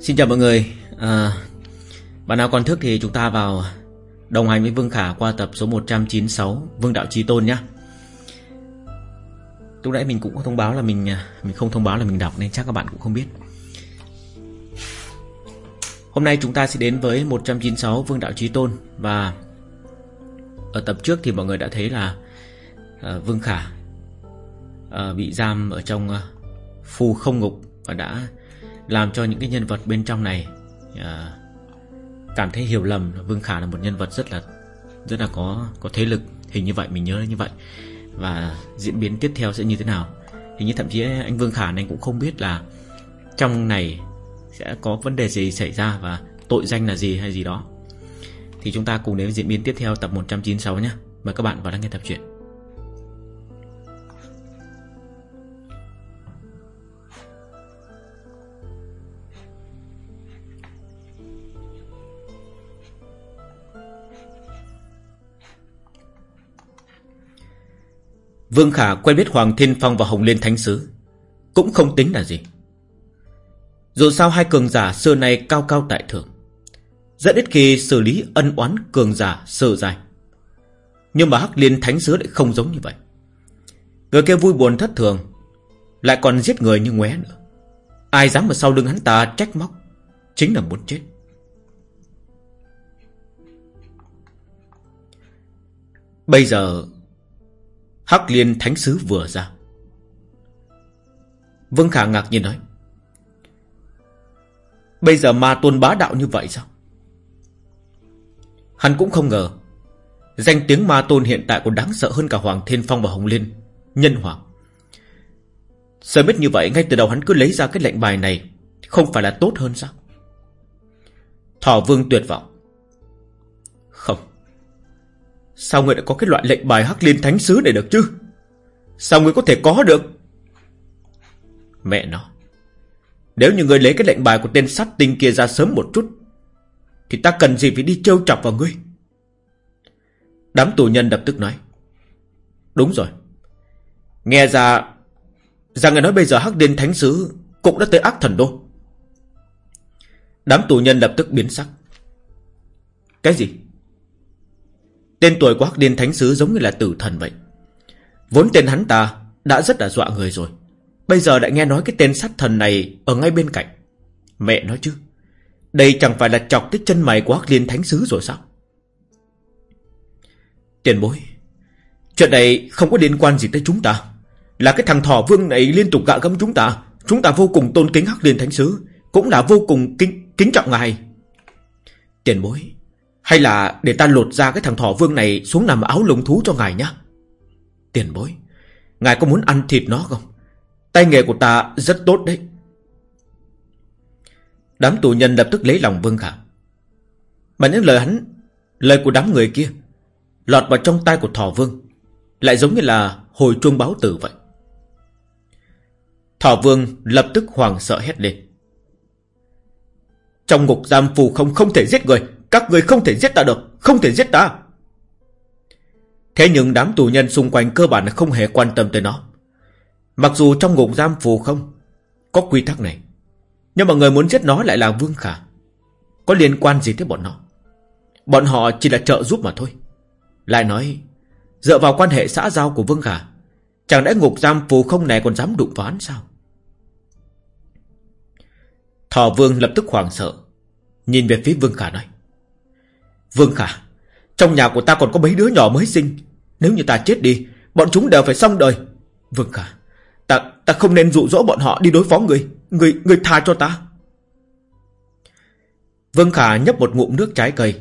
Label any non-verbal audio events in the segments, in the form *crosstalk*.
Xin chào mọi người. À, Bạn nào còn thức thì chúng ta vào Đồng hành với Vương Khả qua tập số 196 Vương Đạo Trí Tôn nhé. Lúc nãy mình cũng có thông báo là mình à, Mình không thông báo là mình đọc Nên chắc các bạn cũng không biết. Hôm nay chúng ta sẽ đến với 196 Vương Đạo Trí Tôn. Và Ở tập trước thì mọi người đã thấy là uh, Vương Khả uh, Bị giam ở trong uh, Phù không ngục Và đã làm cho những cái nhân vật bên trong này à, cảm thấy hiểu lầm. Vương Khả là một nhân vật rất là rất là có có thế lực. Hình như vậy mình nhớ như vậy. Và diễn biến tiếp theo sẽ như thế nào? Hình như thậm chí anh Vương Khả này cũng không biết là trong này sẽ có vấn đề gì xảy ra và tội danh là gì hay gì đó. Thì chúng ta cùng đến với diễn biến tiếp theo tập 196 nhé. Mời các bạn vào lắng nghe tập truyện. Vương Khả quen biết Hoàng Thiên Phong và Hồng Liên Thánh Sứ. Cũng không tính là gì. Dù sao hai cường giả xưa nay cao cao tại thượng. Rất ít khi xử lý ân oán cường giả sơ dài Nhưng mà Hắc Liên Thánh Sứ lại không giống như vậy. Người kia vui buồn thất thường, Lại còn giết người như ngué nữa. Ai dám ở sau lưng hắn ta trách móc, Chính là muốn chết. Bây giờ Hắc Liên Thánh Sứ vừa ra. Vương Khả ngạc nhiên nói, Bây giờ ma tôn bá đạo như vậy sao? Hắn cũng không ngờ, Danh tiếng ma tôn hiện tại còn đáng sợ hơn cả Hoàng Thiên Phong và Hồng Liên, Nhân Hoàng. Sợ biết như vậy, ngay từ đầu hắn cứ lấy ra cái lệnh bài này, Không phải là tốt hơn sao? Thỏ Vương tuyệt vọng. Không Sao người lại có cái loại lệnh bài Hắc Liên Thánh Sứ để được chứ? Sao người có thể có được? Mẹ nó, Nếu như người lấy cái lệnh bài của tên sát tinh kia ra sớm một chút, Thì ta cần gì phải đi trêu chọc vào ngươi? Đám tù nhân lập tức nói, Đúng rồi. Nghe ra Rằng người nói bây giờ Hắc Liên Thánh Sứ Cũng đã tới ác thần đô. Đám tù nhân lập tức biến sắc. Cái gì? Tên tuổi của Hắc Liên Thánh Sứ giống như là tử thần vậy. Vốn tên hắn ta đã rất là dọa người rồi. Bây giờ lại nghe nói cái tên sát thần này ở ngay bên cạnh. Mẹ nói chứ. Đây chẳng phải là chọc tới chân mày của Hắc Liên Thánh Sứ rồi sao? Tiền bối. Chuyện này không có liên quan gì tới chúng ta. Là cái thằng thỏ vương này liên tục gạ gẫm chúng ta. Chúng ta vô cùng tôn kính Hắc Liên Thánh Sứ. Cũng là vô cùng kính, kính trọng ngài. Tiền bối. Hay là để ta lột ra cái thằng thỏ vương này xuống nằm áo lông thú cho ngài nhá. Tiền bối, ngài có muốn ăn thịt nó không? Tay nghề của ta rất tốt đấy. Đám tù nhân lập tức lấy lòng Vương Khả. Mà những lời hắn, lời của đám người kia, lọt vào trong tay của thỏ vương, lại giống như là hồi chuông báo tử vậy. Thỏ vương lập tức hoàng sợ hét lên. Trong ngục giam phù không không thể giết người các người không thể giết ta được, Không thể giết ta. Thế nhưng đám tù nhân xung quanh cơ bản là không hề quan tâm tới nó. Mặc dù trong ngục giam phù không, Có quy tắc này, Nhưng mà người muốn giết nó lại là Vương Khả. Có liên quan gì tới bọn nó? Bọn họ chỉ là trợ giúp mà thôi. Lại nói, Dựa vào quan hệ xã giao của Vương Khả, Chẳng lẽ ngục giam phù không này còn dám đụng vào hắn sao? Thỏ Vương lập tức hoảng sợ, Nhìn về phía Vương Khả nói. Vương Khả Trong nhà của ta còn có mấy đứa nhỏ mới sinh. Nếu như ta chết đi Bọn chúng đều phải xong đời. Vương Khả Ta, ta không nên dụ dỗ bọn họ đi đối phó người. Người, người tha cho ta. Vương Khả nhấp một ngụm nước trái cây.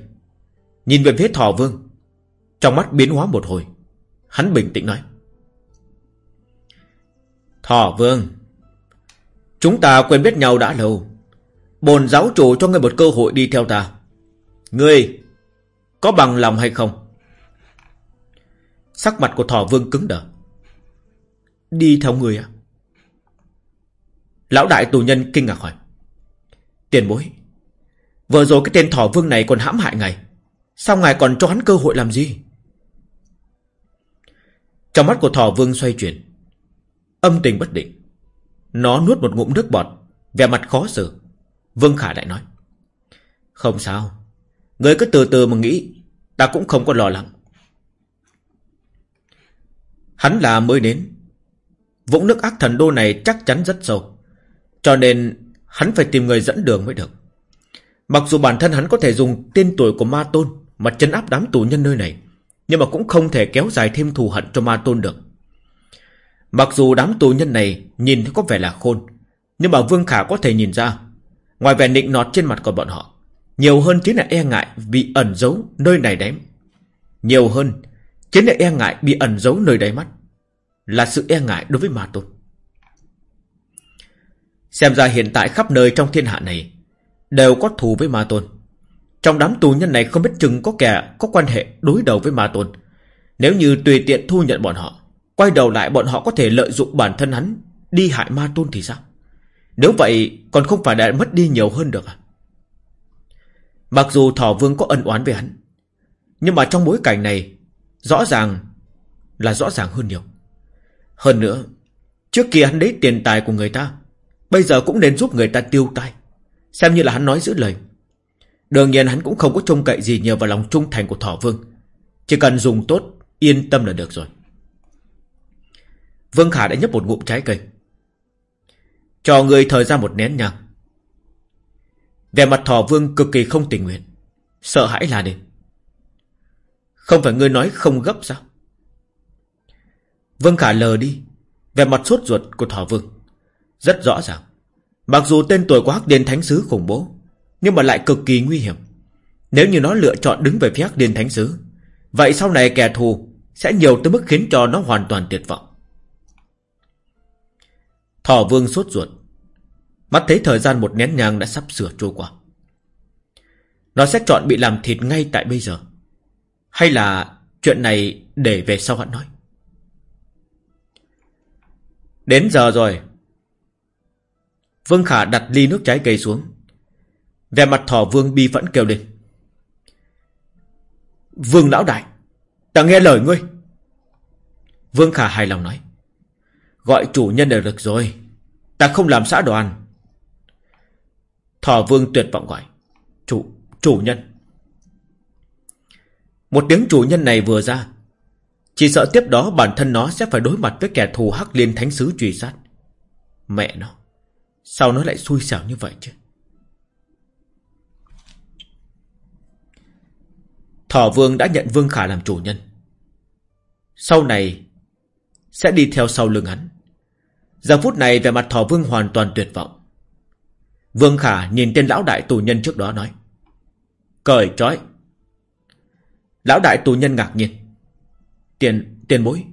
Nhìn về phía thỏ vương. Trong mắt biến hóa một hồi. Hắn bình tĩnh nói. Thỏ vương Chúng ta quen biết nhau đã lâu. Bồn giáo chủ cho ngươi một cơ hội đi theo ta. Ngươi có bằng lòng hay không? Sắc mặt của thỏ vương cứng đờ. Đi theo người à? Lão đại tù nhân kinh ngạc hỏi. Tiền bối. Vừa rồi cái tên thỏ vương này còn hãm hại ngài. Sao ngài còn cho hắn cơ hội làm gì? Trong mắt của thỏ vương xoay chuyển. Âm tình bất định. Nó nuốt một ngụm nước bọt. Vẻ mặt khó xử. Vương Khả lại nói. Không sao. Người cứ từ từ mà nghĩ. Ta cũng không có lo lắng. Hắn là mới đến. Vũng nước ác thần đô này chắc chắn rất sâu. Cho nên hắn phải tìm người dẫn đường mới được. Mặc dù bản thân hắn có thể dùng tên tuổi của ma tôn mà chấn áp đám tù nhân nơi này. Nhưng mà cũng không thể kéo dài thêm thù hận cho ma tôn được. Mặc dù đám tù nhân này nhìn thấy có vẻ là khôn. Nhưng mà Vương Khả có thể nhìn ra. Ngoài vẻ nịnh nọt trên mặt của bọn họ. Nhiều hơn chính là e ngại bị ẩn giấu nơi này đấy. Nhiều hơn chính là e ngại bị ẩn giấu nơi đáy mắt. Là sự e ngại đối với ma tôn. Xem ra hiện tại khắp nơi trong thiên hạ này Đều có thù với ma tôn Trong đám tù nhân này không biết chừng có kẻ Có quan hệ đối đầu với ma tôn Nếu như tùy tiện thu nhận bọn họ, Quay đầu lại bọn họ có thể lợi dụng bản thân hắn Đi hại ma tôn thì sao Nếu vậy còn không phải đã mất đi nhiều hơn được à Mặc dù Thỏ Vương có ân oán với hắn, Nhưng mà trong bối cảnh này, Rõ ràng Là rõ ràng hơn nhiều. Hơn nữa, Trước kia hắn lấy tiền tài của người ta, Bây giờ cũng nên giúp người ta tiêu tai. Xem như là hắn nói giữ lời. Đương nhiên hắn cũng không có trông cậy gì nhờ vào lòng trung thành của Thỏ Vương. Chỉ cần dùng tốt, Yên tâm là được rồi. Vương Khả đã nhấp một ngụm trái cây. Cho người thời gian một nén nhang về mặt Thỏ Vương cực kỳ không tình nguyện Sợ hãi là đi Không phải ngươi nói không gấp sao Vương Khả lờ đi Về mặt suốt ruột của Thỏ Vương rất rõ ràng. Mặc dù tên tuổi của Hắc Điền Thánh Sứ khủng bố, nhưng mà lại cực kỳ nguy hiểm. Nếu như nó lựa chọn đứng về phía Hắc Điền Thánh Sứ, vậy sau này kẻ thù sẽ nhiều tới mức khiến cho nó hoàn toàn tuyệt vọng. Thỏ Vương sốt ruột. Mắt thấy thời gian một nén nhang đã sắp sửa trôi qua. Nó sẽ chọn bị làm thịt ngay tại bây giờ. Hay là chuyện này để về sau hắn nói. Đến giờ rồi. Vương Khả đặt ly nước trái cây xuống. Về mặt thỏ vương bi vẫn kêu lên. Vương lão đại, ta nghe lời ngươi. Vương Khả hài lòng nói. Gọi chủ nhân là được rồi. Ta không làm xã đoàn. Thỏ vương tuyệt vọng gọi. Chủ, chủ nhân. Một tiếng chủ nhân này vừa ra. Chỉ sợ tiếp đó bản thân nó sẽ phải đối mặt với kẻ thù hắc liên thánh sứ truy sát. Mẹ nó. Sao nó lại xui xẻo như vậy chứ Thỏ Vương đã nhận Vương Khả làm chủ nhân Sau này Sẽ đi theo sau lưng hắn Giờ phút này về mặt Thỏ Vương hoàn toàn tuyệt vọng Vương Khả nhìn tên lão đại tù nhân trước đó nói Cởi trói Lão đại tù nhân ngạc nhiên Tiền, tiền bối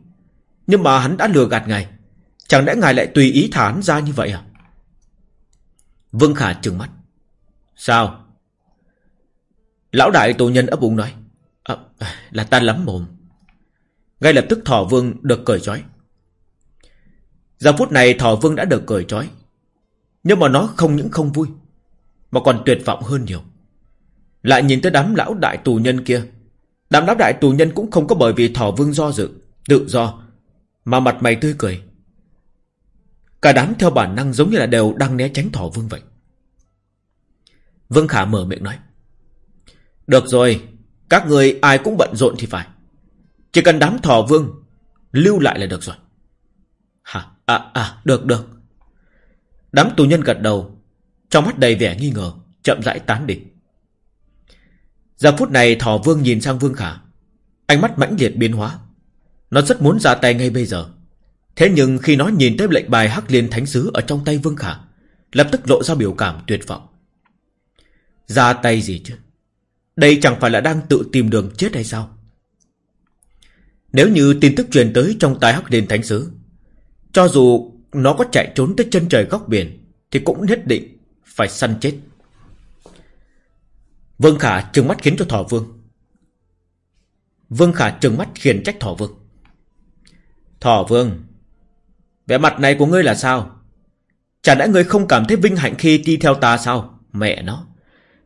Nhưng mà hắn đã lừa gạt ngài Chẳng lẽ ngài lại tùy ý thả hắn ra như vậy à Vương Khả trừng mắt. Sao? Lão đại tù nhân ấp úng nói. À, là ta lắm mồm. Ngay lập tức thỏ vương được cởi trói. Giờ phút này thỏ vương đã được cởi trói. Nhưng mà nó không những không vui. Mà còn tuyệt vọng hơn nhiều. Lại nhìn tới đám lão đại tù nhân kia. Đám lão đại tù nhân cũng không có bởi vì thỏ vương do dự, tự do. Mà mặt mày tươi cười. Cả đám theo bản năng giống như là đều đang né tránh thỏ vương vậy. Vương Khả mở miệng nói. Được rồi, các người ai cũng bận rộn thì phải. Chỉ cần đám thỏ vương lưu lại là được rồi. Hả? À, à, được, được. Đám tù nhân gật đầu, trong mắt đầy vẻ nghi ngờ, chậm rãi tán địch. Giờ phút này thỏ vương nhìn sang Vương Khả. Ánh mắt mãnh liệt biến hóa. Nó rất muốn ra tay ngay bây giờ. Thế nhưng khi nó nhìn tới lệnh bài Hắc Liên Thánh Sứ ở trong tay Vương Khả, lập tức lộ ra biểu cảm tuyệt vọng. Ra tay gì chứ? Đây chẳng phải là đang tự tìm đường chết hay sao? Nếu như tin tức truyền tới trong tai Hắc Liên Thánh Sứ, cho dù nó có chạy trốn tới chân trời góc biển, thì cũng nhất định phải săn chết. Vương Khả trừng mắt khiến cho Thỏ Vương. Vương Khả trừng mắt khiển trách Thỏ Vương. Thỏ Vương, Vẻ mặt này của ngươi là sao? Chả lẽ ngươi không cảm thấy vinh hạnh khi đi theo ta sao? Mẹ nó.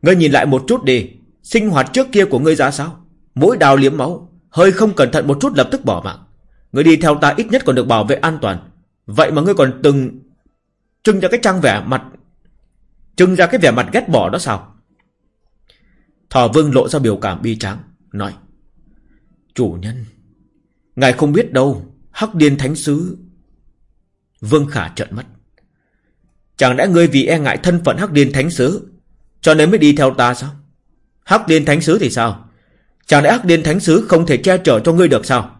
Ngươi nhìn lại một chút đi. Sinh hoạt trước kia của ngươi ra sao? Mỗi đào liếm máu. Hơi không cẩn thận một chút lập tức bỏ mạng. Ngươi đi theo ta ít nhất còn được bảo vệ an toàn. Vậy mà ngươi còn từng... Trưng ra cái trang vẻ mặt... Trưng ra cái vẻ mặt ghét bỏ đó sao? Thỏ vương lộ ra biểu cảm bi tráng, Nói, Chủ nhân, Ngài không biết đâu, Hắc điên thánh sứ, Vương Khả trợn mắt. Chẳng lẽ ngươi vì e ngại thân phận Hắc điên thánh sứ, Cho nên mới đi theo ta sao? Hắc điên thánh sứ thì sao? Chẳng lẽ Hắc điên thánh sứ không thể che chở cho ngươi được sao?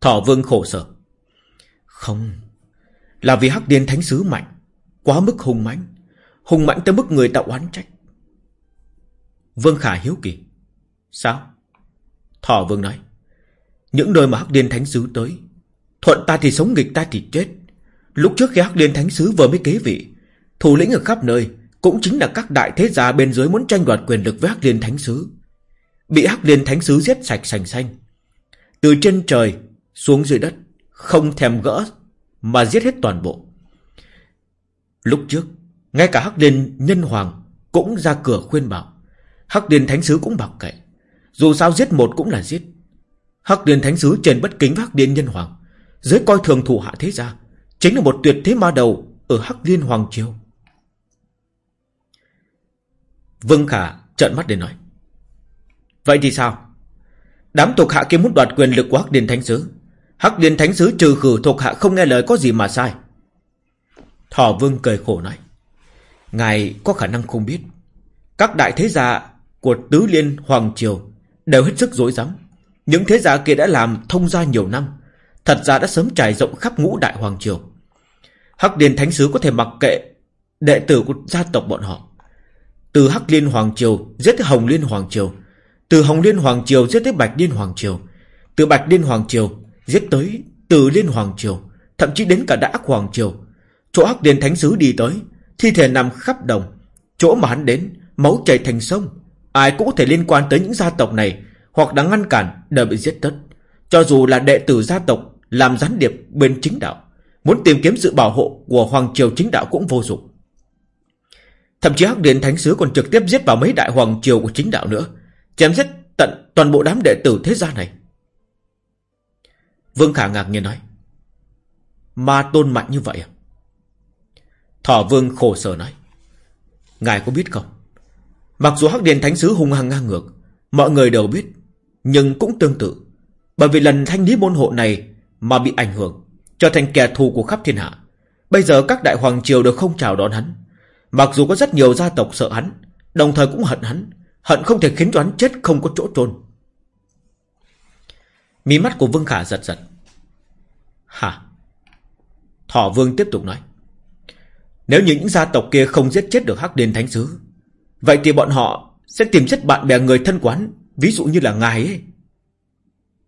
Thỏ vương khổ sở không. Là vì Hắc điên thánh sứ mạnh, Quá mức hùng mạnh hùng mạnh tới mức người ta oán trách. Vương Khả hiếu kỳ. Sao? Thỏ vương nói, Những nơi mà Hắc điên thánh sứ tới, Thuận ta thì sống nghịch ta thì chết. Lúc trước khi Hắc Điên Thánh Sứ vừa mới kế vị, Thủ lĩnh ở khắp nơi Cũng chính là các đại thế gia bên dưới muốn tranh đoạt quyền lực với Hắc Điên Thánh Sứ. Bị Hắc Điên Thánh Sứ giết sạch sành xanh, Từ trên trời xuống dưới đất. Không thèm gỡ, Mà giết hết toàn bộ. Lúc trước, Ngay cả Hắc Liên Nhân Hoàng Cũng ra cửa khuyên bảo. Hắc Liên Thánh Sứ cũng bảo kệ. Dù sao giết một cũng là giết. Hắc Liên Thánh Sứ trên bất kính với Hắc Liên Nhân Hoàng dưới coi thường thủ hạ thế gia, Chính là một tuyệt thế ma đầu Ở Hắc Liên Hoàng Triều. Vương Khả trợn mắt để nói, Vậy thì sao? Đám thuộc hạ kia muốn đoạt quyền lực của Hắc Điền Thánh Sứ Hắc Liên Thánh Sứ trừ khử thuộc hạ không nghe lời có gì mà sai. Thỏ Vương cười khổ nói, Ngài có khả năng không biết, Các đại thế gia của Tứ Liên Hoàng Triều Đều hết sức dối rắm. Những thế gia kia đã làm thông gia nhiều năm, Thật ra đã sớm trải rộng khắp ngũ đại hoàng triều. Hắc Điền Thánh Sứ có thể mặc kệ Đệ tử của gia tộc bọn họ. Từ Hắc Liên Hoàng Triều Giết tới Hồng Liên Hoàng Triều, Từ Hồng Liên Hoàng Triều giết tới Bạch Liên Hoàng Triều, Từ Bạch Liên Hoàng Triều Giết tới, Từ Liên Hoàng Triều, Thậm chí đến cả Đã Hoàng Triều. Chỗ Hắc Điền Thánh Sứ đi tới, Thi thể nằm khắp đồng. Chỗ mà hắn đến, Máu chảy thành sông. Ai cũng có thể liên quan tới những gia tộc này, Hoặc đã ngăn cản, đều bị giết tất. Cho dù là đệ tử gia tộc, làm gián điệp bên chính đạo, Muốn tìm kiếm sự bảo hộ của Hoàng Triều chính đạo cũng vô dụng. Thậm chí Hắc Điện Thánh Sứ còn trực tiếp giết vào mấy đại Hoàng Triều của chính đạo nữa, Chém giết tận toàn bộ đám đệ tử thế gia này. Vương Khả ngạc nhiên nói Ma tôn mạnh như vậy à Thỏ Vương khổ sở nói Ngài có biết không Mặc dù Hắc Điền Thánh Sứ hung hăng ngang ngược Mọi người đều biết Nhưng cũng tương tự Bởi vì lần thanh lý môn hộ này mà bị ảnh hưởng, trở thành kẻ thù của khắp thiên hạ. Bây giờ các đại hoàng triều đều không chào đón hắn. Mặc dù có rất nhiều gia tộc sợ hắn, đồng thời cũng hận hắn, hận không thể khiến cho hắn chết không có chỗ trôn. Mí mắt của Vương Khả giật giật. Hả? Thỏ Vương tiếp tục nói. Nếu như những gia tộc kia không giết chết được Hắc Điền Thánh Sứ, vậy thì bọn họ sẽ tìm chết bạn bè người thân quán, ví dụ như là ngài ấy.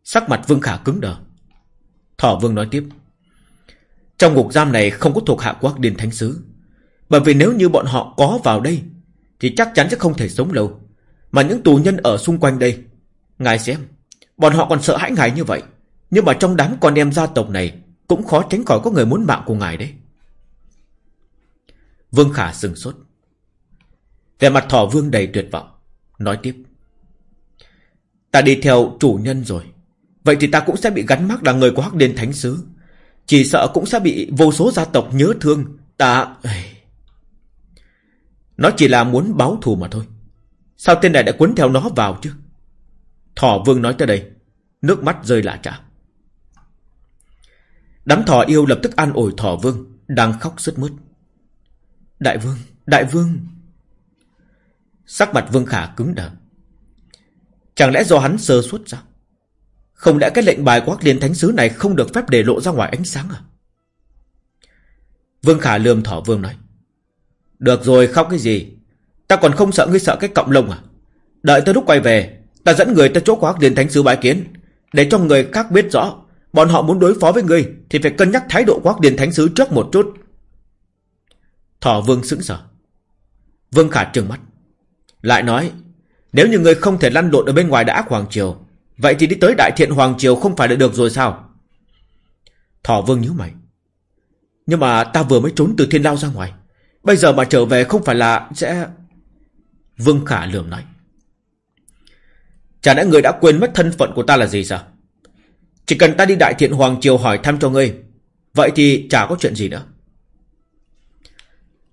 Sắc mặt Vương Khả cứng đờ. Thỏ Vương nói tiếp. Trong ngục giam này không có thuộc hạ của Hắc Điền Thánh Sứ. Bởi vì nếu như bọn họ có vào đây, thì chắc chắn sẽ không thể sống lâu. Mà những tù nhân ở xung quanh đây, ngài xem, bọn họ còn sợ hãi ngài như vậy. Nhưng mà trong đám con em gia tộc này, cũng khó tránh khỏi có người muốn mạng của ngài đấy. Vương Khả sừng sốt. Về mặt thỏ vương đầy tuyệt vọng, nói tiếp. Ta đi theo chủ nhân rồi. Vậy thì ta cũng sẽ bị gắn mắc là người của Hắc Điền Thánh Sứ Chỉ sợ cũng sẽ bị vô số gia tộc nhớ thương Ta... Nó chỉ là muốn báo thù mà thôi Sao tên này đã cuốn theo nó vào chứ Thỏ vương nói tới đây Nước mắt rơi lạ trả Đám thỏ yêu lập tức an ủi thỏ vương Đang khóc rất mướt Đại vương, đại vương Sắc mặt vương khả cứng đờ Chẳng lẽ do hắn sơ suất sao không lẽ cái lệnh bài của Hắc Liên Thánh Sứ này không được phép để lộ ra ngoài ánh sáng à? Vương Khả lườm thỏ vương nói. Được rồi khóc cái gì? Ta còn không sợ ngươi sợ cái cọng lông à? Đợi tới lúc quay về, ta dẫn người tới chỗ của Hắc Liên Thánh Sứ bái kiến. Để cho người khác biết rõ, bọn họ muốn đối phó với ngươi thì phải cân nhắc thái độ của điện Thánh Sứ trước một chút. Thỏ vương sững sờ. Vương Khả trừng mắt. Lại nói, nếu như ngươi không thể lăn lộn ở bên ngoài đã ác hoàng triều Vậy thì đi tới Đại Thiện Hoàng Triều không phải là được rồi sao? Thỏ Vương nhíu mày. Nhưng mà ta vừa mới trốn từ thiên lao ra ngoài. Bây giờ mà trở về không phải là sẽ... Vương Khả lườm nói. Chả lẽ người đã quên mất thân phận của ta là gì sao? Chỉ cần ta đi Đại Thiện Hoàng Triều hỏi thăm cho ngươi. Vậy thì chả có chuyện gì nữa.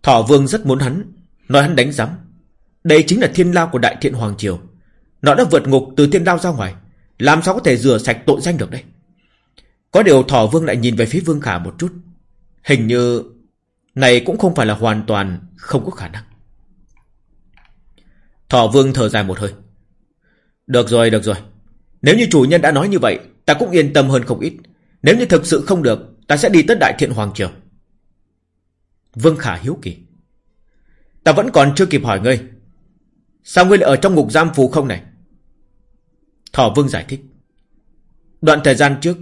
Thỏ vương rất muốn hắn, Nói hắn đánh giám. Đây chính là thiên lao của đại thiện Hoàng Triều. Nó đã vượt ngục từ thiên lao ra ngoài. Làm sao có thể rửa sạch tội danh được đây? Có điều thỏ vương lại nhìn về phía vương khả một chút. Hình như Này cũng không phải là hoàn toàn Không có khả năng. Thỏ vương thở dài một hơi. Được rồi được rồi. Nếu như chủ nhân đã nói như vậy Ta cũng yên tâm hơn không ít. Nếu như thực sự không được Ta sẽ đi tới đại thiện Hoàng Triều. Vương Khả hiếu kỳ. Ta vẫn còn chưa kịp hỏi ngươi. Sao ngươi lại ở trong ngục giam phù không này? Thỏ Vương giải thích. Đoạn thời gian trước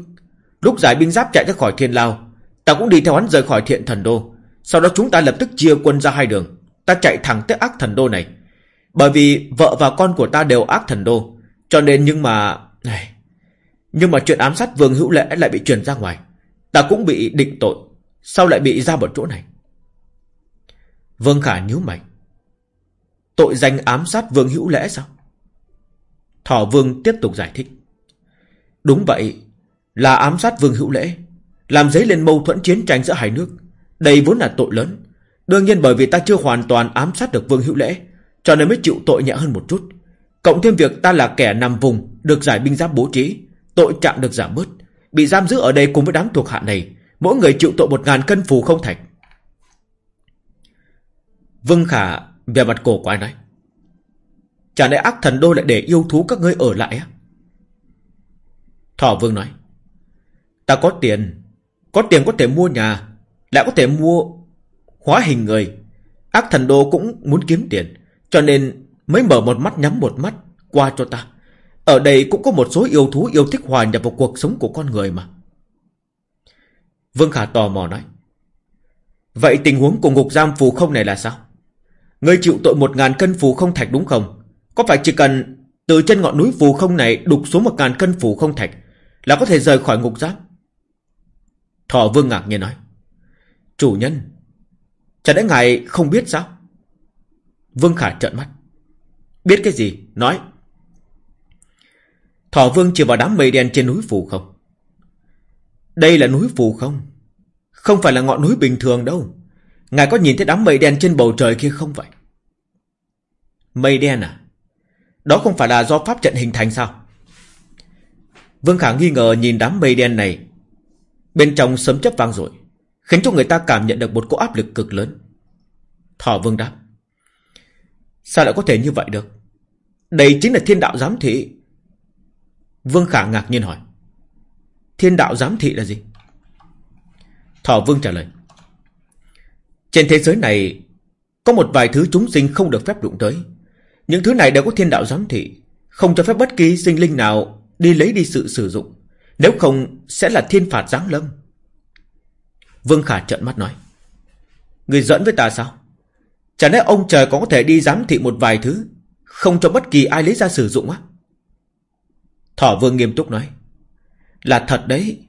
Lúc giải binh giáp chạy ra khỏi thiên lao Ta cũng đi theo hắn rời khỏi thiện thần đô. Sau đó chúng ta lập tức chia quân ra hai đường. Ta chạy thẳng tới ác thần đô này. Bởi vì vợ và con của ta đều ác thần đô Cho nên nhưng mà này, nhưng mà chuyện ám sát vương hữu lễ lại bị truyền ra ngoài Ta cũng bị định tội Sao lại bị ra một chỗ này Vương Khả nhíu mày. Tội danh ám sát Vương Hữu Lễ sao? Thỏ Vương tiếp tục giải thích. Đúng vậy, là ám sát Vương Hữu Lễ, làm dấy lên mâu thuẫn chiến tranh giữa hai nước. Đây vốn là tội lớn. Đương nhiên bởi vì ta chưa hoàn toàn ám sát được Vương Hữu Lễ, cho nên mới chịu tội nhẹ hơn một chút. Cộng thêm việc ta là kẻ nằm vùng, được giải binh giáp bố trí, tội trạng được giảm bớt. Bị giam giữ ở đây cùng với đám thuộc hạ này, mỗi người chịu tội một ngàn cân phù không thạch. Vương Khả về mặt cổ quái nói. Chả lẽ ác thần đô lại để yêu thú các ngươi ở lại á? Thỏ Vương nói. Ta có tiền. Có tiền có thể mua nhà. Lại có thể mua hóa hình người. Ác thần đô cũng muốn kiếm tiền. Cho nên mới mở một mắt nhắm một mắt qua cho ta. Ở đây cũng có một số yêu thú yêu thích hòa nhập vào cuộc sống của con người mà. Vương Khả tò mò nói. Vậy tình huống của ngục giam phù không này là sao? Ngươi chịu tội một ngàn cân phù không thạch đúng không? Có phải chỉ cần từ chân ngọn núi phù không này đục xuống một ngàn cân phù không thạch là có thể rời khỏi ngục giam Thọ vương ngạc nhiên nói. Chủ nhân, chẳng lẽ ngài không biết sao? Vương Khả trợn mắt. Biết cái gì? Nói. Thọ vương chỉ vào đám mây đen trên núi phù không. Đây là núi phù không? Không phải là ngọn núi bình thường đâu. Ngài có nhìn thấy đám mây đen trên bầu trời kia không vậy? Mây đen à? Đó không phải là do pháp trận hình thành sao? Vương Khả nghi ngờ nhìn đám mây đen này. Bên trong sấm chấp vang rồi, khiến cho người ta cảm nhận được một cỗ áp lực cực lớn. Thỏ Vương đáp. Sao lại có thể như vậy được? Đây chính là thiên đạo giám thị. Vương Khả ngạc nhiên hỏi. Thiên đạo giám thị là gì? Thỏ Vương trả lời. Trên thế giới này Có một vài thứ chúng sinh không được phép đụng tới Những thứ này đều có thiên đạo giám thị, Không cho phép bất kỳ sinh linh nào Đi lấy đi sự sử dụng Nếu không, sẽ là thiên phạt giáng lâm Vương Khả trợn mắt nói, Người dẫn với ta sao Chả lẽ ông trời có thể đi giám thị một vài thứ Không cho bất kỳ ai lấy ra sử dụng á Thỏ vương nghiêm túc nói Là thật đấy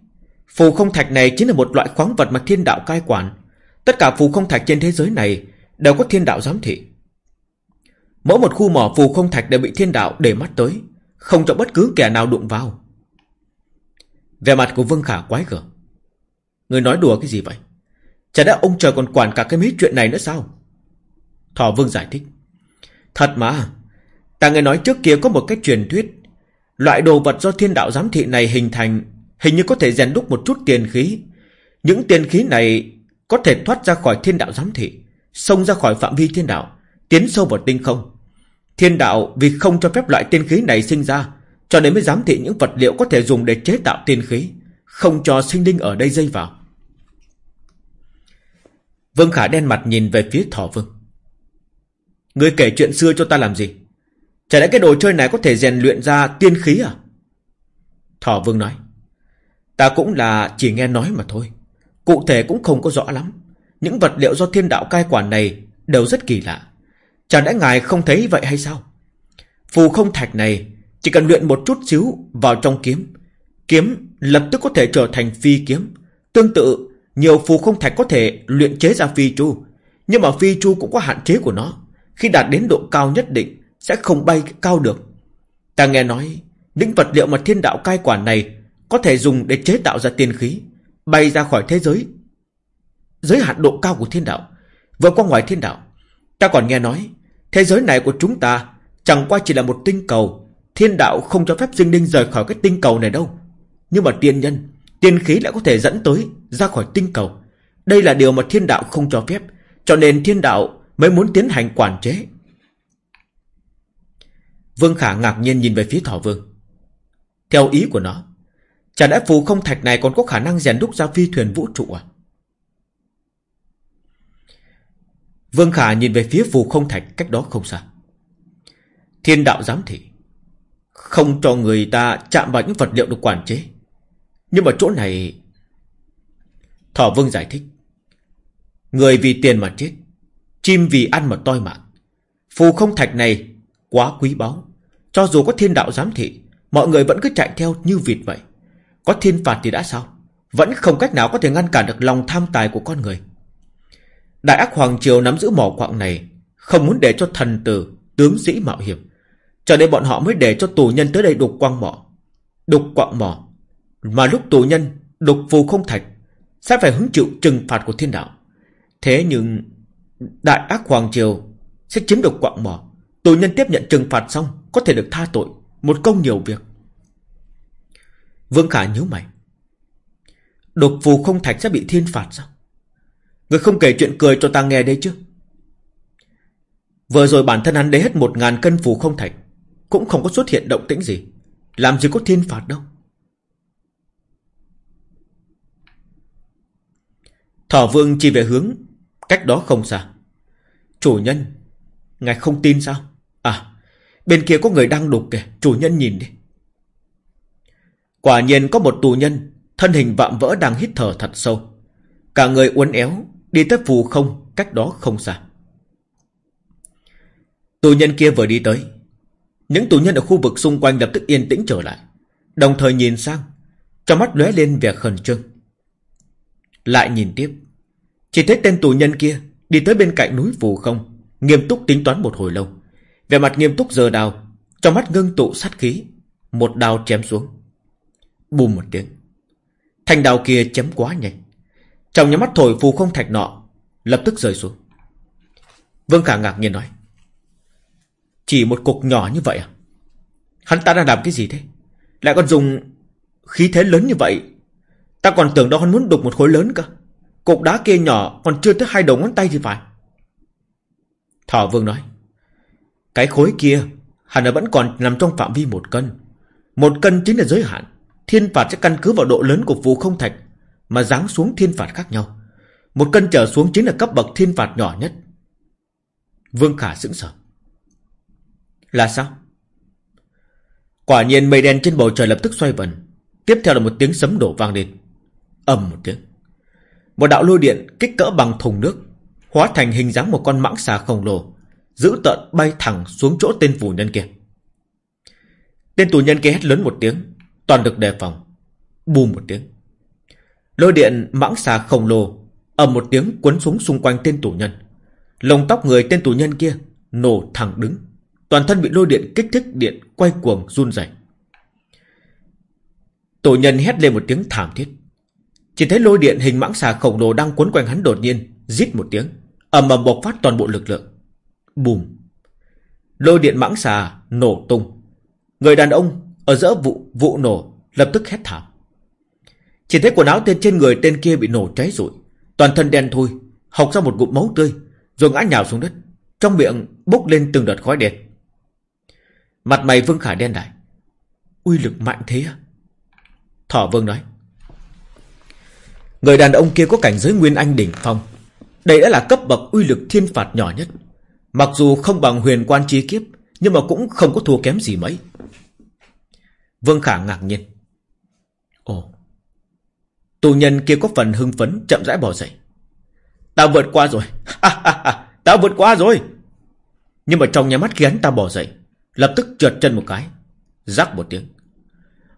Phù không thạch này chính là một loại khoáng vật mà thiên đạo cai quản Tất cả phù không thạch trên thế giới này đều có thiên đạo giám thị. Mỗi một khu mỏ phù không thạch đều bị thiên đạo để mắt tới, không cho bất cứ kẻ nào đụng vào. Về mặt của Vương Khả quái gở. Người nói đùa cái gì vậy? Chả đã ông trời còn quản cả cái mấy chuyện này nữa sao? Thỏ Vương giải thích. Thật mà, ta nghe nói trước kia có một cái truyền thuyết, loại đồ vật do thiên đạo giám thị này hình thành, hình như có thể rèn đúc một chút tiền khí. Những tiền khí này có thể thoát ra khỏi thiên đạo giám thị, xông ra khỏi phạm vi thiên đạo, tiến sâu vào tinh không. Thiên đạo vì không cho phép loại tiên khí này sinh ra, cho nên mới giám thị những vật liệu có thể dùng để chế tạo tiên khí, không cho sinh linh ở đây dây vào. Vương Khả đen mặt nhìn về phía Thỏ Vương. Ngươi kể chuyện xưa cho ta làm gì? Chả lẽ cái đồ chơi này có thể rèn luyện ra tiên khí à? Thỏ Vương nói. Ta cũng là chỉ nghe nói mà thôi. Cụ thể cũng không có rõ lắm Những vật liệu do thiên đạo cai quản này Đều rất kỳ lạ Chả lẽ ngài không thấy vậy hay sao Phù không thạch này Chỉ cần luyện một chút xíu vào trong kiếm Kiếm lập tức có thể trở thành phi kiếm Tương tự, Nhiều phù không thạch có thể luyện chế ra phi chu, Nhưng mà phi chu cũng có hạn chế của nó Khi đạt đến độ cao nhất định sẽ không bay cao được. Ta nghe nói Những vật liệu mà thiên đạo cai quản này Có thể dùng để chế tạo ra tiên khí, bay ra khỏi thế giới. Giới hạn độ cao của thiên đạo Vừa qua ngoài thiên đạo. Ta còn nghe nói, Thế giới này của chúng ta Chẳng qua chỉ là một tinh cầu. Thiên đạo không cho phép sinh linh rời khỏi cái tinh cầu này đâu. Nhưng mà tiên nhân, Tiên khí lại có thể dẫn tới Ra khỏi tinh cầu. Đây là điều mà thiên đạo không cho phép, Cho nên thiên đạo mới muốn tiến hành quản chế. Vương Khả ngạc nhiên nhìn về phía Thỏ Vương. Theo ý của nó, Chả lẽ phù không thạch này còn có khả năng rèn đúc ra phi thuyền vũ trụ à? Vương Khả nhìn về phía phù không thạch cách đó không xa. Thiên đạo giám thị, Không cho người ta chạm vào những vật liệu được quản chế. Nhưng mà chỗ này Thỏ Vương giải thích, Người vì tiền mà chết, Chim vì ăn mà toi mạng. Phù không thạch này quá quý báu. Cho dù có thiên đạo giám thị, Mọi người vẫn cứ chạy theo như vịt vậy. Có thiên phạt thì đã sao? Vẫn không cách nào có thể ngăn cản được lòng tham tài của con người. Đại ác Hoàng Triều nắm giữ mỏ quạng này, Không muốn để cho thần tử, Tướng sĩ mạo hiểm. Cho nên bọn họ mới để cho tù nhân tới đây đục quang mỏ. Đục quạng mỏ, Mà lúc tù nhân đục phù không thạch Sẽ phải hứng chịu trừng phạt của thiên đạo. Thế nhưng Đại ác Hoàng Triều Sẽ chiếm được quạng mỏ. Tù nhân tiếp nhận trừng phạt xong có thể được tha tội, Một công nhiều việc. Vương Khả nhíu mày. Độc phù không thạch sẽ bị thiên phạt sao? Người không kể chuyện cười cho ta nghe đấy chứ. Vừa rồi bản thân hắn đế hết một ngàn cân phù không thạch, Cũng không có xuất hiện động tĩnh gì. Làm gì có thiên phạt đâu. Thỏ vương chỉ về hướng Cách đó không xa. Chủ nhân, Ngài không tin sao? À bên kia có người đang đục kìa, Chủ nhân nhìn đi. Quả nhiên có một tù nhân, Thân hình vạm vỡ đang hít thở thật sâu. Cả người uốn éo, Đi tới phù không, cách đó không xa. Tù nhân kia vừa đi tới. Những tù nhân ở khu vực xung quanh lập tức yên tĩnh trở lại, Đồng thời nhìn sang, Trong mắt lóe lên vẻ khẩn trương. Lại nhìn tiếp, Chỉ thấy tên tù nhân kia Đi tới bên cạnh núi phù không, Nghiêm túc tính toán một hồi lâu. Về mặt nghiêm túc giờ đào Trong mắt ngưng tụ sát khí, Một đào chém xuống. Bùm một tiếng. Thanh đào kia chém quá nhanh. Trong nhà mắt thổi phù không thạch nọ, Lập tức rơi xuống. Vương Khả ngạc nhiên nói, Chỉ một cục nhỏ như vậy à? Hắn ta đang làm cái gì thế? Lại còn dùng khí thế lớn như vậy? Ta còn tưởng đó hắn muốn đục một khối lớn cơ. Cục đá kia nhỏ Còn chưa tới hai đầu ngón tay thì phải. Thỏ Vương nói cái khối kia Hẳn là vẫn còn nằm trong phạm vi một cân Một cân chính là giới hạn Thiên phạt sẽ căn cứ vào độ lớn của phù không thạch mà giáng xuống thiên phạt khác nhau. Một cân trở xuống chính là cấp bậc thiên phạt nhỏ nhất. Vương Khả sững sờ. Là sao? Quả nhiên mây đen trên bầu trời lập tức xoay vần. Tiếp theo là một tiếng sấm đổ vang lên. ầm một tiếng. Một đạo lôi điện kích cỡ bằng thùng nước, hóa thành hình dáng một con mãng xà khổng lồ, giữ tợn bay thẳng xuống chỗ tên tù nhân kia. Tên tù nhân kia hét lớn một tiếng, toàn được đề phòng. bù một tiếng. Lôi điện mãng xà khổng lồ ầm một tiếng quấn xuống xung quanh tên tù nhân. Lồng tóc người tên tù nhân kia nổ thẳng đứng. Toàn thân bị lôi điện kích thích điện quay cuồng run rẩy. Tù nhân hét lên một tiếng thảm thiết. Chỉ thấy lôi điện hình mãng xà khổng lồ đang quấn quanh hắn đột nhiên, rít một tiếng, ầm ầm bộc phát toàn bộ lực lượng. Bùm. Lôi điện mãng xà nổ tung. Người đàn ông ở giữa vụ vụ nổ lập tức hét thảm. Chỉ thấy quần áo tên trên người tên kia bị nổ cháy rụi. Toàn thân đen thui Học ra một ngụm máu tươi, Rồi ngã nhào xuống đất. Trong miệng bốc lên từng đợt khói đen. Mặt mày Vương Khả đen đại Uy lực mạnh thế à? Thỏ Vương nói. Người đàn ông kia có cảnh giới Nguyên Anh đỉnh phong. Đây đã là cấp bậc uy lực thiên phạt nhỏ nhất. Mặc dù không bằng huyền quan chi kiếp Nhưng mà cũng không có thua kém gì mấy Vương Khả ngạc nhiên Ồ Tù nhân kia có phần hưng phấn chậm rãi bỏ dậy. Ta vượt qua rồi. *laughs* ta vượt qua rồi. Nhưng mà trong nhà mắt khi hắn ta bỏ dậy, lập tức trượt chân một cái. Rắc một tiếng.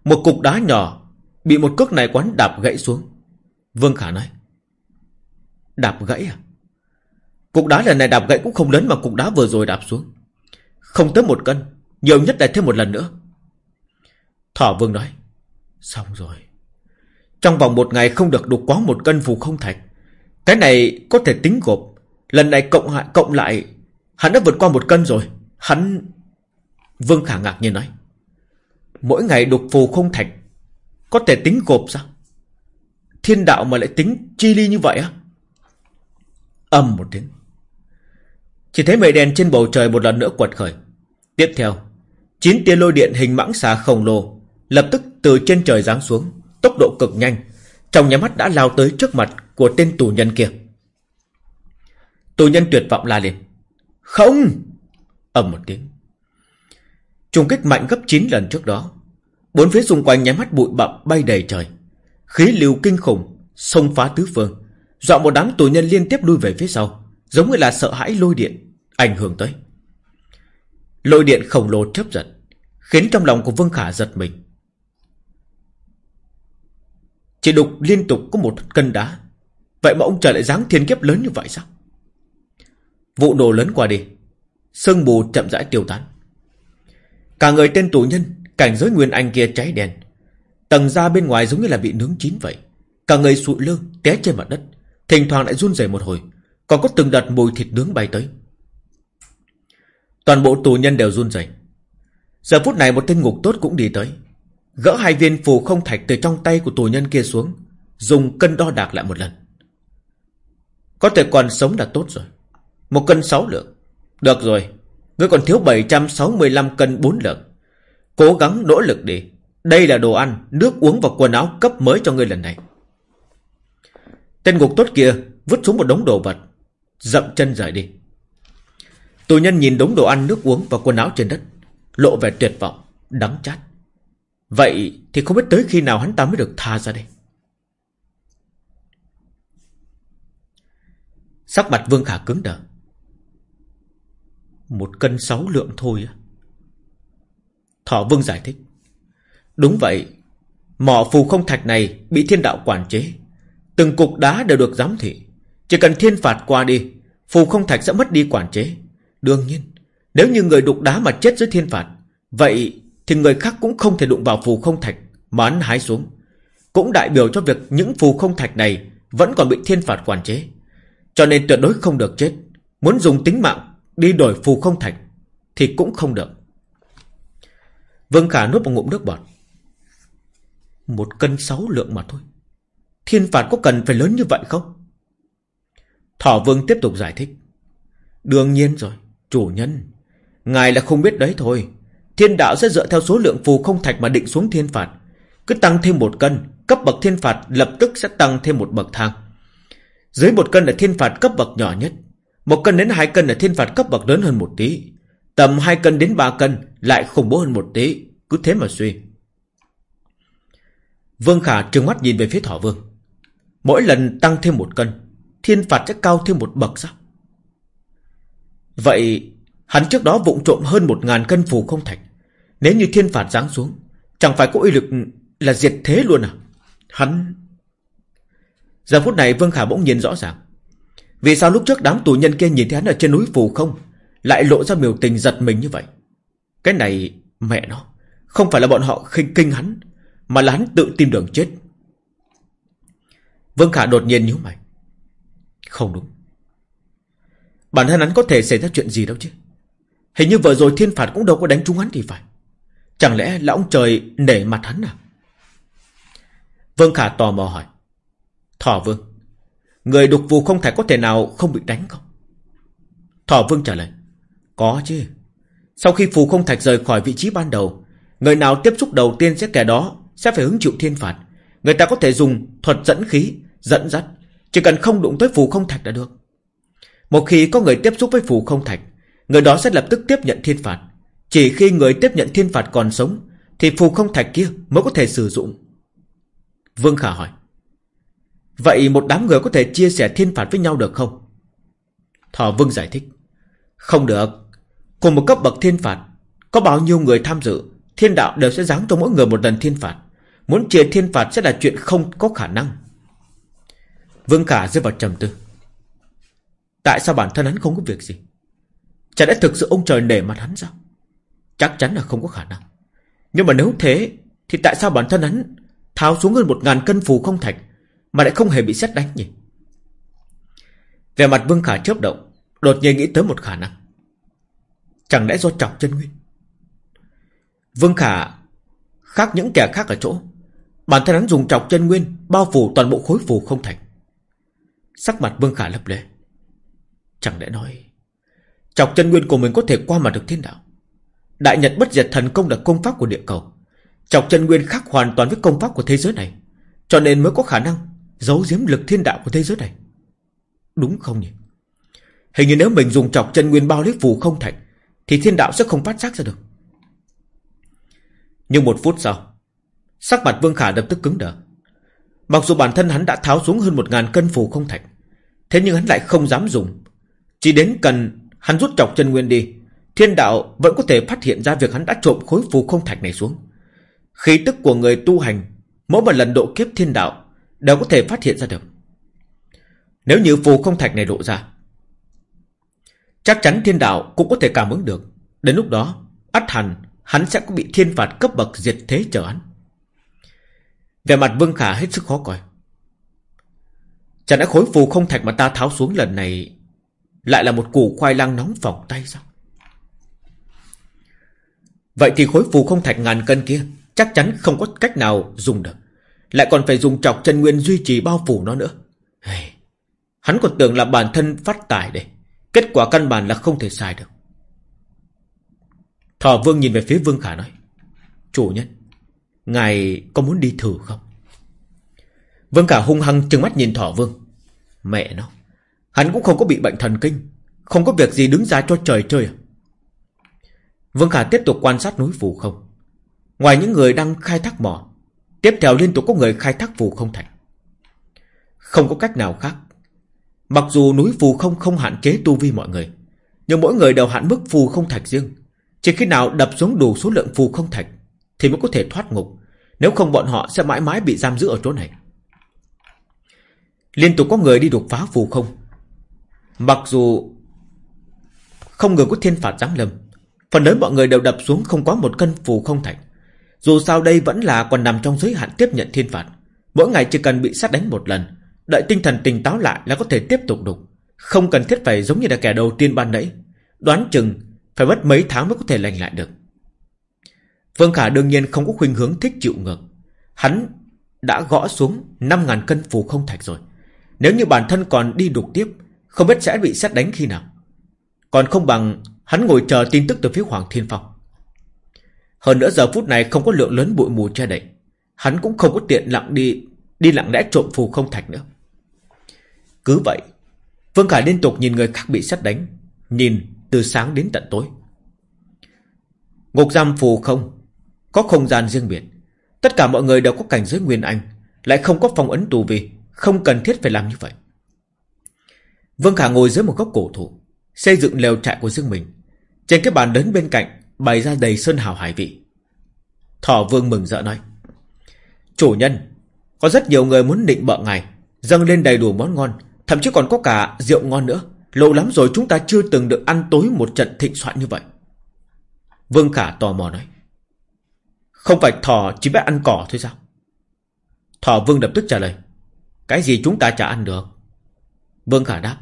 Một cục đá nhỏ bị một cước này quán đạp gãy xuống. Vương Khả nói. Đạp gãy à? Cục đá lần này đạp gãy cũng không lớn mà cục đá vừa rồi đạp xuống. Không tới một cân, nhiều nhất là thêm một lần nữa. Thỏ Vương nói. Xong rồi. Trong vòng một ngày không được đục quá một cân phù không thạch. Cái này có thể tính gộp. Lần này cộng lại cộng lại Hắn đã vượt qua một cân rồi Hắn Vương Khả ngạc nhiên nói Mỗi ngày đục phù không thạch Có thể tính gộp sao Thiên đạo mà lại tính chi ly như vậy á Âm một tiếng chỉ thấy mây đen trên bầu trời một lần nữa quật khởi. Tiếp theo, Chín tia lôi điện hình mãng xà khổng lồ Lập tức từ trên trời giáng xuống, Tốc độ cực nhanh, Trong nhà mắt đã lao tới trước mặt của tên tù nhân kia. Tù nhân tuyệt vọng la lên. Không! Ầm một tiếng. Trùng kích mạnh gấp 9 lần trước đó, Bốn phía xung quanh nháy mắt bụi bặm bay đầy trời. Khí lưu kinh khủng Xông phá tứ phương, Dọa một đám tù nhân liên tiếp lui về phía sau. Giống như là sợ hãi lôi điện Ảnh hưởng tới. Lôi điện khổng lồ chớp giật, Khiến trong lòng của Vương Khả giật mình. Chỉ đục liên tục có một cân đá. Vậy mà ông trời lại dáng thiên kiếp lớn như vậy sao? Vụ nổ lớn qua đi, Sương mù chậm rãi tiêu tán. Cả người tên tù nhân, Cảnh giới nguyên anh kia cháy đèn Tầng da bên ngoài giống như là bị nướng chín vậy. Cả người sụi lơ té trên mặt đất, Thỉnh thoảng lại run rẩy một hồi. Còn có từng đợt mùi thịt nướng bay tới. Toàn bộ tù nhân đều run rẩy. Giờ phút này một tên ngục tốt cũng đi tới. Gỡ hai viên phù không thạch từ trong tay của tù nhân kia xuống Dùng cân đo đạc lại một lần. Có thể còn sống là tốt rồi. Một cân sáu lượng. Được rồi Ngươi còn thiếu 765 cân 4 lượng. Cố gắng nỗ lực đi. Đây là đồ ăn, nước uống và quần áo cấp mới cho ngươi lần này. Tên ngục tốt kia Vứt xuống một đống đồ vật Dậm chân rời đi. Tù nhân nhìn đống đồ ăn, nước uống và quần áo trên đất Lộ vẻ tuyệt vọng Đắng chát. Vậy thì không biết tới khi nào hắn ta mới được tha ra đây? Sắc mặt Vương Khả cứng đờ. Một cân sáu lượng thôi Thọ Vương giải thích. Đúng vậy Mỏ phù không thạch này bị thiên đạo quản chế. Từng cục đá đều được giám thị. Chỉ cần thiên phạt qua đi, Phù không thạch sẽ mất đi quản chế. Đương nhiên, Nếu như người đục đá mà chết dưới thiên phạt, Vậy thì người khác cũng không thể đụng vào phù không thạch Mà ăn hái xuống. Cũng đại biểu cho việc những phù không thạch này Vẫn còn bị thiên phạt quản chế. Cho nên tuyệt đối không được chết. Muốn dùng tính mạng đi đổi phù không thạch Thì cũng không được. Vương Khả nuốt một ngụm nước bọt. Một cân sáu lượng mà thôi. Thiên phạt có cần phải lớn như vậy không? Thỏ Vương tiếp tục giải thích. Đương nhiên rồi, Chủ nhân. Ngài là không biết đấy thôi. Thiên đạo sẽ dựa theo số lượng phù không thạch mà định xuống thiên phạt. Cứ tăng thêm một cân, Cấp bậc thiên phạt lập tức sẽ tăng thêm một bậc thang. Dưới một cân là thiên phạt cấp bậc nhỏ nhất. Một cân đến hai cân là thiên phạt cấp bậc lớn hơn một tí. Tầm hai cân đến ba cân Lại khủng bố hơn một tí. Cứ thế mà suy. Vương Khả trừng mắt nhìn về phía Thỏ Vương. Mỗi lần tăng thêm một cân Thiên phạt sẽ cao thêm một bậc sao? Vậy Hắn trước đó vụng trộm hơn một ngàn cân phù không thạch Nếu như thiên phạt giáng xuống, Chẳng phải có uy lực là diệt thế luôn à? Hắn Giờ phút này Vương Khả bỗng nhiên rõ ràng. Vì sao lúc trước đám tù nhân kia nhìn thấy hắn ở trên núi phù không, Lại lộ ra biểu tình giật mình như vậy? Cái này mẹ nó, Không phải là bọn họ khinh, kinh hắn, Mà là hắn tự tìm đường chết. Vương Khả đột nhiên nhíu mày. Không đúng. Bản thân hắn có thể xảy ra chuyện gì đâu chứ? Hình như vừa rồi thiên phạt cũng đâu có đánh trúng hắn thì phải. Chẳng lẽ là ông trời nể mặt hắn à? Vương Khả tò mò hỏi. Thỏ Vương, Người đục phù không thể có thể nào không bị đánh không? Thỏ Vương trả lời. Có chứ. Sau khi phù không thạch rời khỏi vị trí ban đầu, Người nào tiếp xúc đầu tiên sẽ kẻ đó Sẽ phải hứng chịu thiên phạt. Người ta có thể dùng thuật dẫn khí, Dẫn dắt. Chỉ cần không đụng tới phù không thạch là được. Một khi có người tiếp xúc với phù không thạch, Người đó sẽ lập tức tiếp nhận thiên phạt. Chỉ khi người tiếp nhận thiên phạt còn sống, Thì phù không thạch kia mới có thể sử dụng. Vương Khả hỏi, Vậy một đám người có thể chia sẻ thiên phạt với nhau được không? Thọ Vương giải thích, Không được. Cùng một cấp bậc thiên phạt, Có bao nhiêu người tham dự, Thiên đạo đều sẽ giáng cho mỗi người một lần thiên phạt. Muốn chia thiên phạt sẽ là chuyện không có khả năng. Vương Khả rơi vào trầm tư. Tại sao bản thân hắn không có việc gì? Chả lẽ thực sự ông trời nể mặt hắn sao? Chắc chắn là không có khả năng. Nhưng mà nếu thế, Thì tại sao bản thân hắn Tháo xuống hơn một ngàn cân phù không thạch Mà lại không hề bị xét đánh nhỉ? Về mặt Vương Khả chớp động, Đột nhiên nghĩ tới một khả năng. Chẳng lẽ do trọng chân nguyên? Vương Khả Khác những kẻ khác ở chỗ, Bản thân hắn dùng trọc chân nguyên Bao phủ toàn bộ khối phù không thành. Sắc mặt Vương Khả lập lệ Chẳng lẽ nói, Chọc chân nguyên của mình có thể qua mặt được thiên đạo Đại Nhật bất diệt thần công là công pháp của địa cầu. Chọc chân nguyên khác hoàn toàn với công pháp của thế giới này, Cho nên mới có khả năng Giấu giếm lực thiên đạo của thế giới này. Đúng không nhỉ? Hình như nếu mình dùng chọc chân nguyên bao lít phù không thành, Thì thiên đạo sẽ không phát giác ra được. Nhưng một phút sau, Sắc mặt Vương Khả lập tức cứng đờ. Mặc dù bản thân hắn đã tháo xuống hơn một ngàn cân phù không thạch, Thế nhưng hắn lại không dám dùng. Chỉ đến cần hắn rút chọc chân nguyên đi Thiên đạo vẫn có thể phát hiện ra việc hắn đã trộm khối phù không thạch này xuống. Khí tức của người tu hành Mỗi một lần độ kiếp thiên đạo Đều có thể phát hiện ra được. Nếu như phù không thạch này độ ra Chắc chắn thiên đạo cũng có thể cảm ứng được. Đến lúc đó ắt hẳn hắn sẽ có bị thiên phạt cấp bậc diệt thế chờ hắn. Về mặt Vương Khả hết sức khó coi. Chẳng lẽ khối phù không thạch mà ta tháo xuống lần này Lại là một củ khoai lang nóng phỏng tay sao? Vậy thì khối phù không thạch ngàn cân kia Chắc chắn không có cách nào dùng được. Lại còn phải dùng chọc chân nguyên duy trì bao phủ nó nữa. Hắn còn tưởng là bản thân phát tài đây. Kết quả căn bản là không thể xài được. Thọ vương nhìn về phía vương khả nói, Chủ nhân Ngài có muốn đi thử không Vương khả hung hăng trừng mắt nhìn thỏ vương Mẹ nó Hắn cũng không có bị bệnh thần kinh Không có việc gì đứng ra cho trời chơi à Vương Khả tiếp tục quan sát núi phù không. Ngoài những người đang khai thác mỏ, tiếp theo liên tục có người khai thác phù không thành. Không có cách nào khác. Mặc dù núi phù không không hạn chế tu vi mọi người, nhưng mỗi người đều hạn mức phù không thạch riêng. Chỉ khi nào đập xuống đủ số lượng phù không thạch, thì mới có thể thoát ngục. Nếu không bọn họ sẽ mãi mãi bị giam giữ ở chỗ này. Liên tục có người đi đột phá phù không. Mặc dù không ngờ có thiên phạt giáng lâm, Phần lớn mọi người đều đập xuống không quá một cân phù không thành. Dù sao đây vẫn là còn nằm trong giới hạn tiếp nhận thiên phạt. Mỗi ngày chỉ cần bị sát đánh một lần, đợi tinh thần tỉnh táo lại là có thể tiếp tục đục. Không cần thiết phải giống như là kẻ đầu tiên ban nãy. Đoán chừng phải mất mấy tháng mới có thể lành lại được. Vương Khả đương nhiên không có khuynh hướng thích chịu ngược. Hắn đã gõ xuống 5.000 cân phù không thạch rồi. Nếu như bản thân còn đi đục tiếp, không biết sẽ bị xét đánh khi nào. Còn không bằng Hắn ngồi chờ tin tức từ phía Hoàng Thiên Phong. Hơn nữa giờ phút này không có lượng lớn bụi mù che đậy. Hắn cũng không có tiện lặng đi đi lặng lẽ trộm phù không thạch nữa. Cứ vậy, Vương Khải liên tục nhìn người khác bị xét đánh, nhìn từ sáng đến tận tối. Ngục giam phù không, có không gian riêng biệt. Tất cả mọi người đều có cảnh giới nguyên anh, lại không có phong ấn tù vi, không cần thiết phải làm như vậy. Vương Khả ngồi dưới một góc cổ thụ, xây dựng lều trại của riêng mình, trên cái bàn lớn bên cạnh Bày ra đầy sơn hào hải vị Thỏ vương mừng rỡ nói Chủ nhân Có rất nhiều người muốn định bợ ngài Dâng lên đầy đủ món ngon Thậm chí còn có cả rượu ngon nữa Lâu lắm rồi chúng ta chưa từng được ăn tối một trận thịnh soạn như vậy Vương Khả tò mò nói không phải thỏ chỉ biết ăn cỏ thôi sao Thỏ vương lập tức trả lời, Cái gì chúng ta chả ăn được Vương Khả đáp,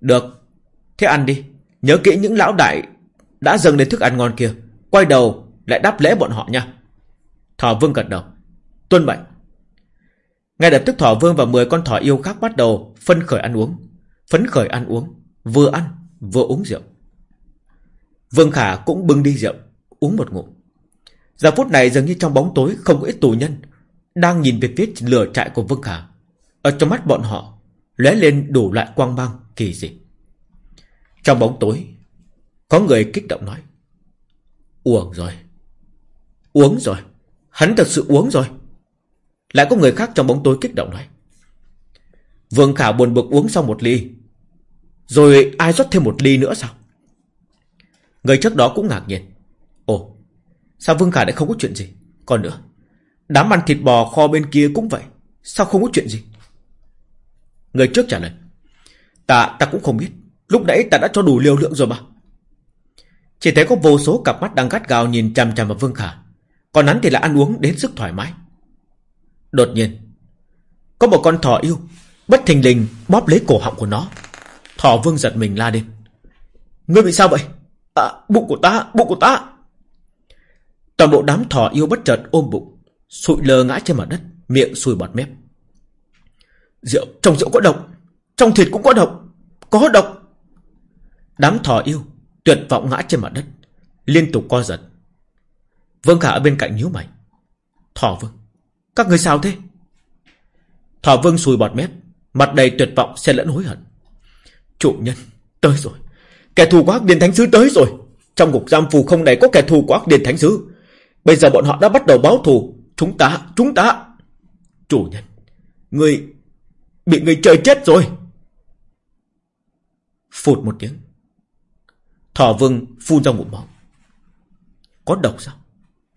Được, Thế ăn đi Nhớ kỹ những lão đại đã dâng lên thức ăn ngon kia. Quay đầu lại đáp lễ bọn họ nha. Thỏ vương gật đầu. Tuân mệnh. Ngay lập tức thỏ vương và 10 con thỏ yêu khác bắt đầu phân khởi ăn uống. Phấn khởi ăn uống. Vừa ăn vừa uống rượu. Vương Khả cũng bưng đi rượu. Uống một ngụm. Giờ phút này dường như trong bóng tối không có ít tù nhân. Đang nhìn về phía lửa trại của Vương Khả. Ở trong mắt bọn họ, lóe lên đủ loại quang mang kỳ dị. Trong bóng tối, Có người kích động nói Uống rồi Uống rồi, Hắn thật sự uống rồi Lại có người khác trong bóng tối kích động nói, Vương Khả buồn bực uống xong một ly, Rồi ai rót thêm một ly nữa sao Người trước đó cũng ngạc nhiên Sao Vương Khả lại không có chuyện gì? Còn nữa Đám ăn thịt bò kho bên kia cũng vậy. Sao không có chuyện gì? Người trước trả lời Ta ta cũng không biết. Lúc nãy ta đã cho đủ liều lượng rồi mà. Chỉ thấy có vô số cặp mắt đang gắt gao nhìn chằm chằm vào Vương Khả. Còn hắn thì là ăn uống đến sức thoải mái. Đột nhiên, có một con thỏ yêu bất thình lình bóp lấy cổ họng của nó, Thỏ vương giật mình la lên Ngươi bị sao vậy? À bụng của ta bụng của ta. Toàn bộ đám thỏ yêu bất chợt ôm bụng Sụi lơ ngã trên mặt đất Miệng sùi bọt mép. Rượu, trong rượu có độc Trong thịt cũng có độc Có độc. Đám thỏ yêu tuyệt vọng ngã trên mặt đất Liên tục co giật. Vương Khả ở bên cạnh nhíu mày. Thỏ Vương Các người sao thế? Thỏ Vương sùi bọt mép Mặt đầy tuyệt vọng xen lẫn hối hận. Chủ nhân tới rồi. Kẻ thù quá Điền Thánh Sứ tới rồi. Trong ngục giam phù không này có kẻ thù quá Điền Thánh Sứ. Bây giờ bọn họ đã bắt đầu báo thù. Chúng ta, chúng ta. Chủ nhân Người Bị người chơi chết rồi. Phụt một tiếng. Thỏ vương phun ra ngụm máu. Có độc sao?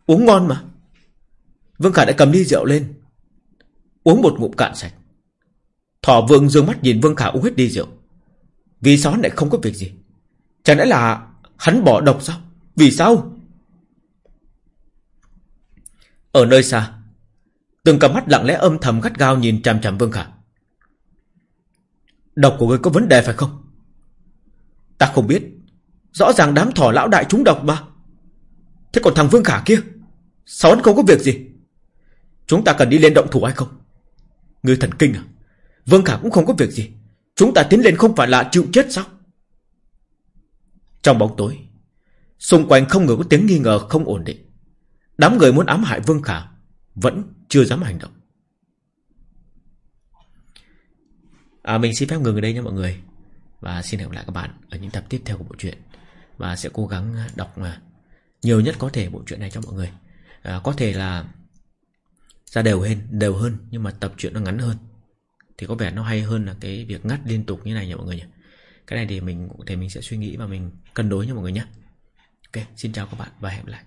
Uống ngon mà. Vương Khả đã cầm ly rượu lên. Uống một ngụm cạn sạch. Thỏ vương dương mắt nhìn Vương Khả uống hết ly rượu. Vì sao hắn lại không có việc gì? Chẳng lẽ là hắn bỏ độc sao? Vì sao? Ở nơi xa, Từng cặp mắt lặng lẽ âm thầm gắt gao nhìn chằm chằm Vương Khả. Độc của người có vấn đề phải không? Ta không biết. Rõ ràng đám thỏ lão đại chúng độc mà. Thế còn thằng Vương Khả kia, Sao hắn không có việc gì? Chúng ta cần đi lên động thủ hay không? Người thần kinh à? Vương Khả cũng không có việc gì. Chúng ta tiến lên không phải là chịu chết sao? Trong bóng tối, Xung quanh không ngờ có tiếng nghi ngờ không ổn định. Đám người muốn ám hại Vương Khả Vẫn chưa dám hành động. À, Mình xin phép ngừng ở đây nha mọi người. Và xin hẹn gặp lại các bạn Ở những tập tiếp theo của bộ truyện. Và sẽ cố gắng đọc mà nhiều nhất có thể bộ truyện này cho mọi người. À, Có thể là ra đều hơn, đều hơn Nhưng mà tập truyện nó ngắn hơn. Thì có vẻ nó hay hơn là cái việc ngắt liên tục như này nha mọi người nhỉ Cái này thì mình thì mình sẽ suy nghĩ và mình cân đối nha mọi người nhé. Ok, xin chào các bạn và hẹn gặp lại.